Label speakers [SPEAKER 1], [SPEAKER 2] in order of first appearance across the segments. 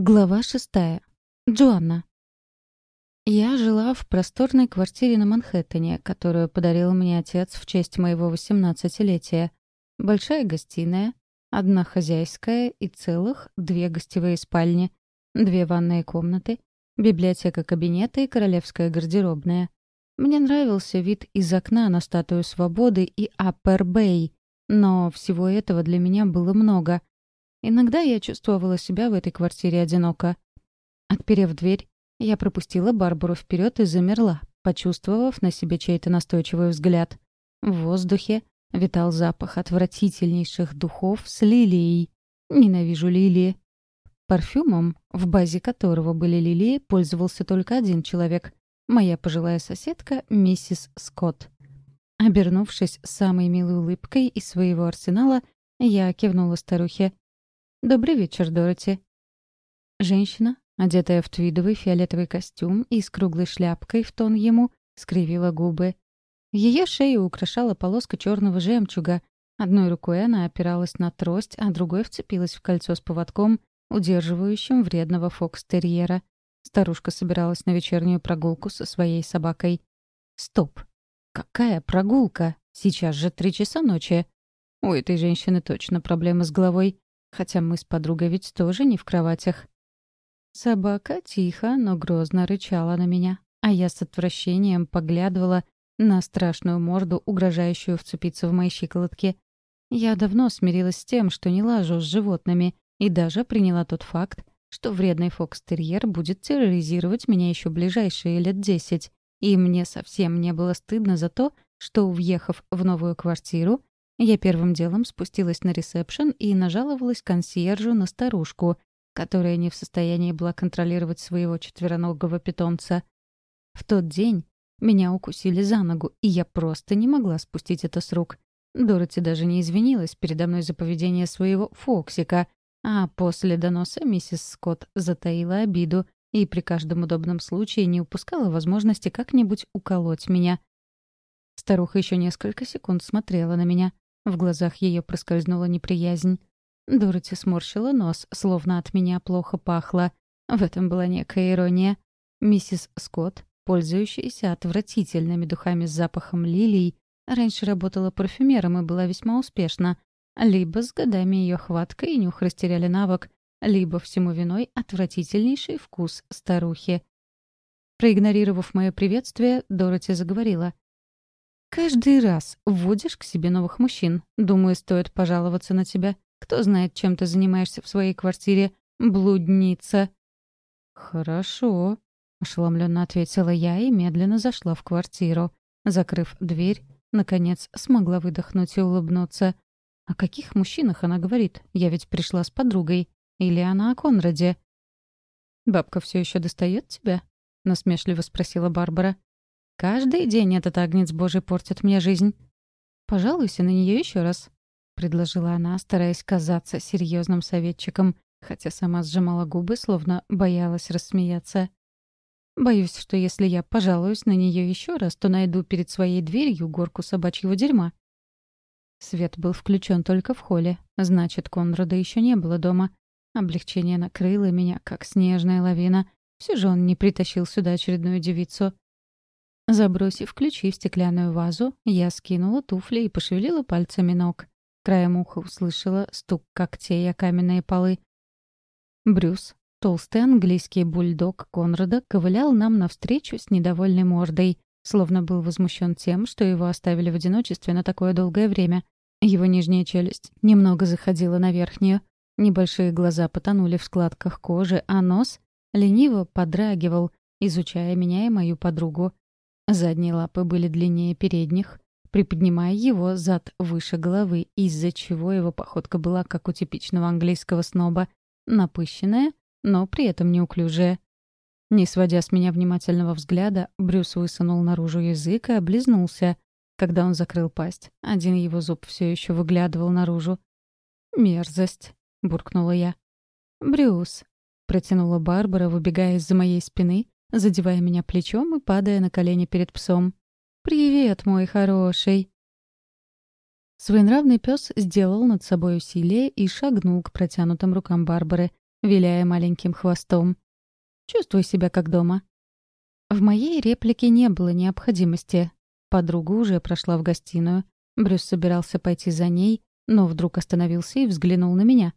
[SPEAKER 1] Глава шестая. Джоанна. Я жила в просторной квартире на Манхэттене, которую подарил мне отец в честь моего восемнадцатилетия. Большая гостиная, одна хозяйская и целых две гостевые спальни, две ванные комнаты, библиотека-кабинета и королевская гардеробная. Мне нравился вид из окна на статую свободы и Аппер Бэй, но всего этого для меня было много — Иногда я чувствовала себя в этой квартире одиноко. Отперев дверь, я пропустила Барбару вперед и замерла, почувствовав на себе чей-то настойчивый взгляд. В воздухе витал запах отвратительнейших духов с лилией. Ненавижу лилии. Парфюмом, в базе которого были лилии, пользовался только один человек — моя пожилая соседка миссис Скотт. Обернувшись самой милой улыбкой из своего арсенала, я кивнула старухе. «Добрый вечер, Дороти». Женщина, одетая в твидовый фиолетовый костюм и с круглой шляпкой в тон ему, скривила губы. Ее шею украшала полоска черного жемчуга. Одной рукой она опиралась на трость, а другой вцепилась в кольцо с поводком, удерживающим вредного фокстерьера. Старушка собиралась на вечернюю прогулку со своей собакой. «Стоп! Какая прогулка? Сейчас же три часа ночи!» У этой женщины точно проблемы с головой. Хотя мы с подругой ведь тоже не в кроватях. Собака тихо, но грозно рычала на меня, а я с отвращением поглядывала на страшную морду, угрожающую вцепиться в мои щиколотки. Я давно смирилась с тем, что не лажу с животными, и даже приняла тот факт, что вредный фокстерьер будет терроризировать меня еще ближайшие лет десять, и мне совсем не было стыдно за то, что, въехав в новую квартиру, я первым делом спустилась на ресепшн и нажаловалась консьержу на старушку, которая не в состоянии была контролировать своего четвероногого питомца. В тот день меня укусили за ногу, и я просто не могла спустить это с рук. Дороти даже не извинилась передо мной за поведение своего Фоксика, а после доноса миссис Скотт затаила обиду и при каждом удобном случае не упускала возможности как-нибудь уколоть меня. Старуха еще несколько секунд смотрела на меня, в глазах ее проскользнула неприязнь. Дороти сморщила нос, словно от меня плохо пахло. В этом была некая ирония. Миссис Скотт, пользующаяся отвратительными духами с запахом лилий, раньше работала парфюмером и была весьма успешна. Либо с годами ее хватка и нюх растеряли навык, либо всему виной отвратительнейший вкус старухи. Проигнорировав мое приветствие, Дороти заговорила. Каждый раз вводишь к себе новых мужчин. Думаю, стоит пожаловаться на тебя. Кто знает, чем ты занимаешься в своей квартире. Блудница. Хорошо, ошеломленно ответила я и медленно зашла в квартиру. Закрыв дверь, наконец смогла выдохнуть и улыбнуться. О каких мужчинах она говорит? Я ведь пришла с подругой. Или она о Конраде? «Бабка все еще достает тебя?» — насмешливо спросила Барбара. Каждый день этот агнец божий портит мне жизнь. Пожалуйся на нее еще раз, предложила она, стараясь казаться серьезным советчиком, хотя сама сжимала губы, словно боялась рассмеяться. Боюсь, что если я пожалуюсь на нее еще раз, то найду перед своей дверью горку собачьего дерьма. Свет был включен только в холле, значит, Конрада еще не было дома. Облегчение накрыло меня, как снежная лавина. Все же он не притащил сюда очередную девицу. Забросив ключи в стеклянную вазу, я скинула туфли и пошевелила пальцами ног. Краем уха услышала стук когтей о каменные полы. Брюс, толстый английский бульдог Конрада, ковылял нам навстречу с недовольной мордой, словно был возмущен тем, что его оставили в одиночестве на такое долгое время. Его нижняя челюсть немного заходила на верхнюю. Небольшие глаза потонули в складках кожи, а нос лениво подрагивал, изучая меня и мою подругу. Задние лапы были длиннее передних, приподнимая его зад выше головы, из-за чего его походка была как у типичного английского сноба, напыщенная, но при этом неуклюжая. Не сводя с меня внимательного взгляда, Брюс высунул наружу язык и облизнулся. Когда он закрыл пасть, один его зуб все еще выглядывал наружу. «Мерзость», — буркнула я. «Брюс», — протянула Барбара, выбегая из-за моей спины, задевая меня плечом и падая на колени перед псом. «Привет, мой хороший!» Своенравный пес сделал над собой усилие и шагнул к протянутым рукам Барбары, виляя маленьким хвостом. «Чувствуй себя как дома». В моей реплике не было необходимости. Подруга уже прошла в гостиную. Брюс собирался пойти за ней, но вдруг остановился и взглянул на меня.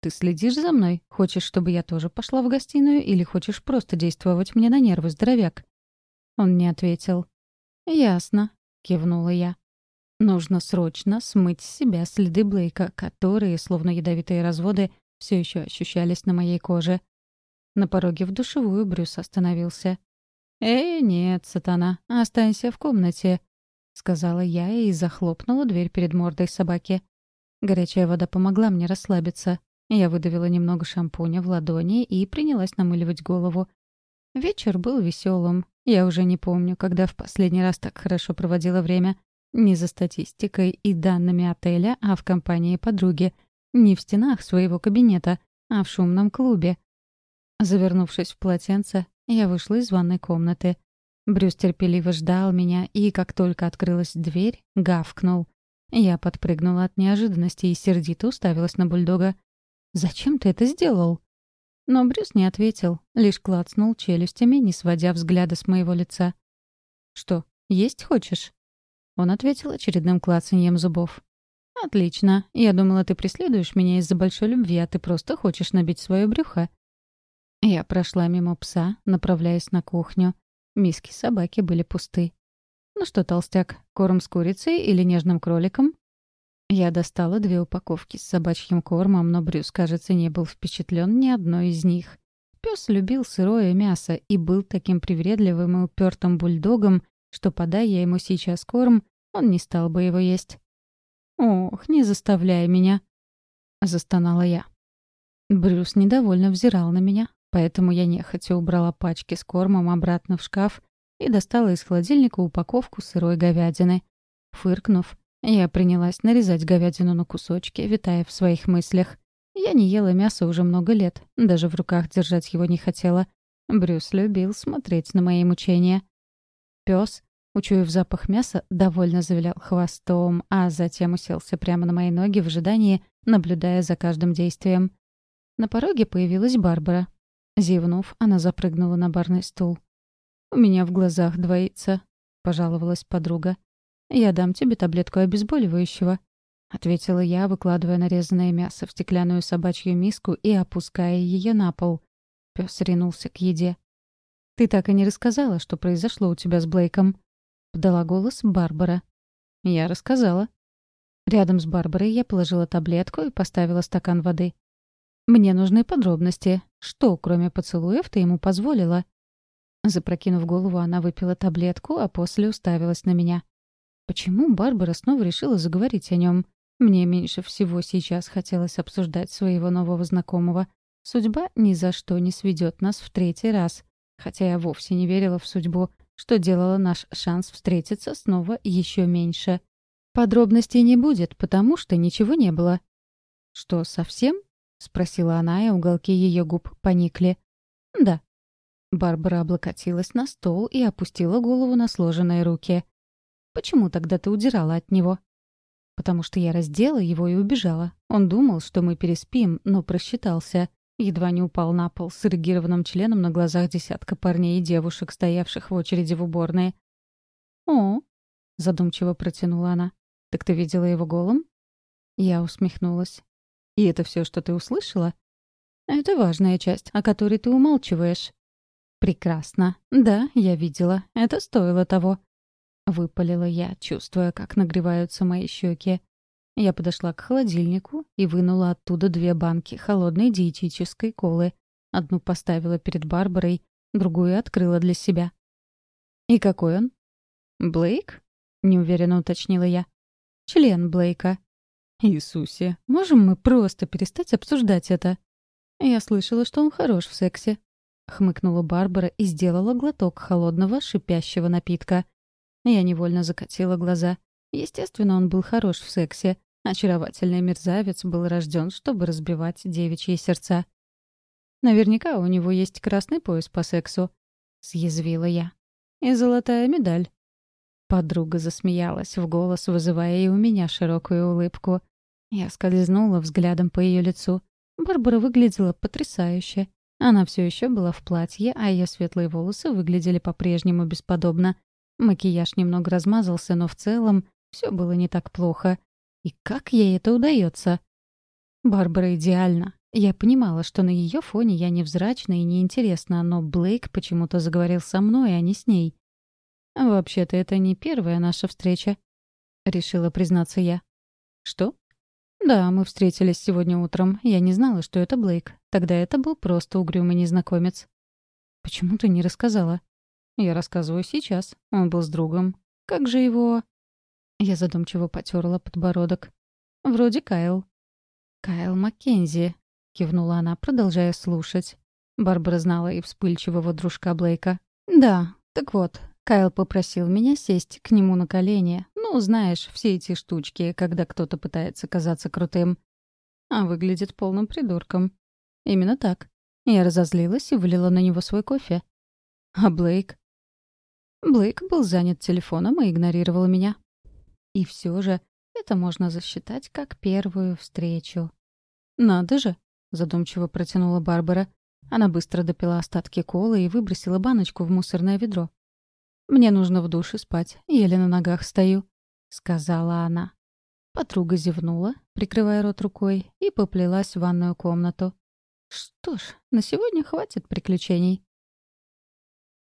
[SPEAKER 1] «Ты следишь за мной? Хочешь, чтобы я тоже пошла в гостиную, или хочешь просто действовать мне на нервы, здоровяк?» Он не ответил. «Ясно», — кивнула я. «Нужно срочно смыть с себя следы Блейка, которые, словно ядовитые разводы, все еще ощущались на моей коже. На пороге в душевую Брюс остановился. «Эй, нет, сатана, останься в комнате», — сказала я и захлопнула дверь перед мордой собаки. Горячая вода помогла мне расслабиться. Я выдавила немного шампуня в ладони и принялась намыливать голову. Вечер был веселым. Я уже не помню, когда в последний раз так хорошо проводила время. Не за статистикой и данными отеля, а в компании подруги. Не в стенах своего кабинета, а в шумном клубе. Завернувшись в полотенце, я вышла из ванной комнаты. Брюс терпеливо ждал меня, и как только открылась дверь, гавкнул. Я подпрыгнула от неожиданности и сердито уставилась на бульдога. «Зачем ты это сделал?» Но Брюс не ответил, лишь клацнул челюстями, не сводя взгляда с моего лица. «Что, есть хочешь?» Он ответил очередным клацаньем зубов. «Отлично. Я думала, ты преследуешь меня из-за большой любви, а ты просто хочешь набить свое брюхо». Я прошла мимо пса, направляясь на кухню. Миски собаки были пусты. «Ну что, толстяк, корм с курицей или нежным кроликом?» Я достала две упаковки с собачьим кормом, но Брюс, кажется, не был впечатлен ни одной из них. Пес любил сырое мясо и был таким привередливым и упертым бульдогом, что, подай я ему сейчас корм, он не стал бы его есть. «Ох, не заставляй меня!» — застонала я. Брюс недовольно взирал на меня, поэтому я нехотя убрала пачки с кормом обратно в шкаф и достала из холодильника упаковку сырой говядины. Фыркнув, я принялась нарезать говядину на кусочки, витая в своих мыслях. Я не ела мясо уже много лет, даже в руках держать его не хотела. Брюс любил смотреть на мои мучения. Пёс, учуяв запах мяса, довольно завилял хвостом, а затем уселся прямо на мои ноги в ожидании, наблюдая за каждым действием. На пороге появилась Барбара. Зевнув, она запрыгнула на барный стул. «У меня в глазах двоится», — пожаловалась подруга. «Я дам тебе таблетку обезболивающего», — ответила я, выкладывая нарезанное мясо в стеклянную собачью миску и опуская ее на пол. Пес ринулся к еде. «Ты так и не рассказала, что произошло у тебя с Блейком», — подала голос Барбара. «Я рассказала». Рядом с Барбарой я положила таблетку и поставила стакан воды. «Мне нужны подробности. Что, кроме поцелуев, ты ему позволила?» Запрокинув голову, она выпила таблетку, а после уставилась на меня. Почему Барбара снова решила заговорить о нем? Мне меньше всего сейчас хотелось обсуждать своего нового знакомого. Судьба ни за что не сведет нас в третий раз. Хотя я вовсе не верила в судьбу, что делало наш шанс встретиться снова еще меньше. Подробностей не будет, потому что ничего не было. «Что, совсем?» — спросила она, и уголки ее губ поникли. «Да». Барбара облокотилась на стол и опустила голову на сложенные руки. Почему тогда ты удирала от него?» «Потому что я раздела его и убежала. Он думал, что мы переспим, но просчитался. Едва не упал на пол с эрегированным членом на глазах десятка парней и девушек, стоявших в очереди в уборной. «О!» — задумчиво протянула она. «Так ты видела его голым?» Я усмехнулась. «И это все, что ты услышала?» «Это важная часть, о которой ты умалчиваешь». «Прекрасно. Да, я видела. Это стоило того. Выпалила я, чувствуя, как нагреваются мои щеки. Я подошла к холодильнику и вынула оттуда две банки холодной диетической колы. Одну поставила перед Барбарой, другую открыла для себя. «И какой он?» «Блейк?» — неуверенно уточнила я. «Член Блейка». «Иисусе, можем мы просто перестать обсуждать это?» «Я слышала, что он хорош в сексе», — хмыкнула Барбара и сделала глоток холодного шипящего напитка. Я невольно закатила глаза. Естественно, он был хорош в сексе. Очаровательный мерзавец был рожден, чтобы разбивать девичьи сердца. «Наверняка у него есть красный пояс по сексу», — съязвила я. «И золотая медаль». Подруга засмеялась в голос, вызывая и у меня широкую улыбку. Я скользнула взглядом по ее лицу. Барбара выглядела потрясающе. Она все еще была в платье, а ее светлые волосы выглядели по-прежнему бесподобно. Макияж немного размазался, но в целом все было не так плохо. И как ей это удается? Барбара идеальна. Я понимала, что на ее фоне я невзрачна и неинтересна, но Блейк почему-то заговорил со мной, а не с ней. «Вообще-то это не первая наша встреча», — решила признаться я. «Что?» «Да, мы встретились сегодня утром. Я не знала, что это Блейк. Тогда это был просто угрюмый незнакомец». «Почему ты не рассказала?» «Я рассказываю сейчас. Он был с другом. Как же его...» Я задумчиво потерла подбородок. «Вроде Кайл». «Кайл Маккензи», — кивнула она, продолжая слушать. Барбара знала и вспыльчивого дружка Блейка. «Да, так вот, Кайл попросил меня сесть к нему на колени. Ну, знаешь, все эти штучки, когда кто-то пытается казаться крутым. А выглядит полным придурком. Именно так. Я разозлилась и вылила на него свой кофе. А Блейк? Блейк был занят телефоном и игнорировал меня. И все же это можно засчитать как первую встречу. «Надо же!» — задумчиво протянула Барбара. Она быстро допила остатки колы и выбросила баночку в мусорное ведро. «Мне нужно в душе спать, еле на ногах стою», — сказала она. Подруга зевнула, прикрывая рот рукой, и поплелась в ванную комнату. «Что ж, на сегодня хватит приключений».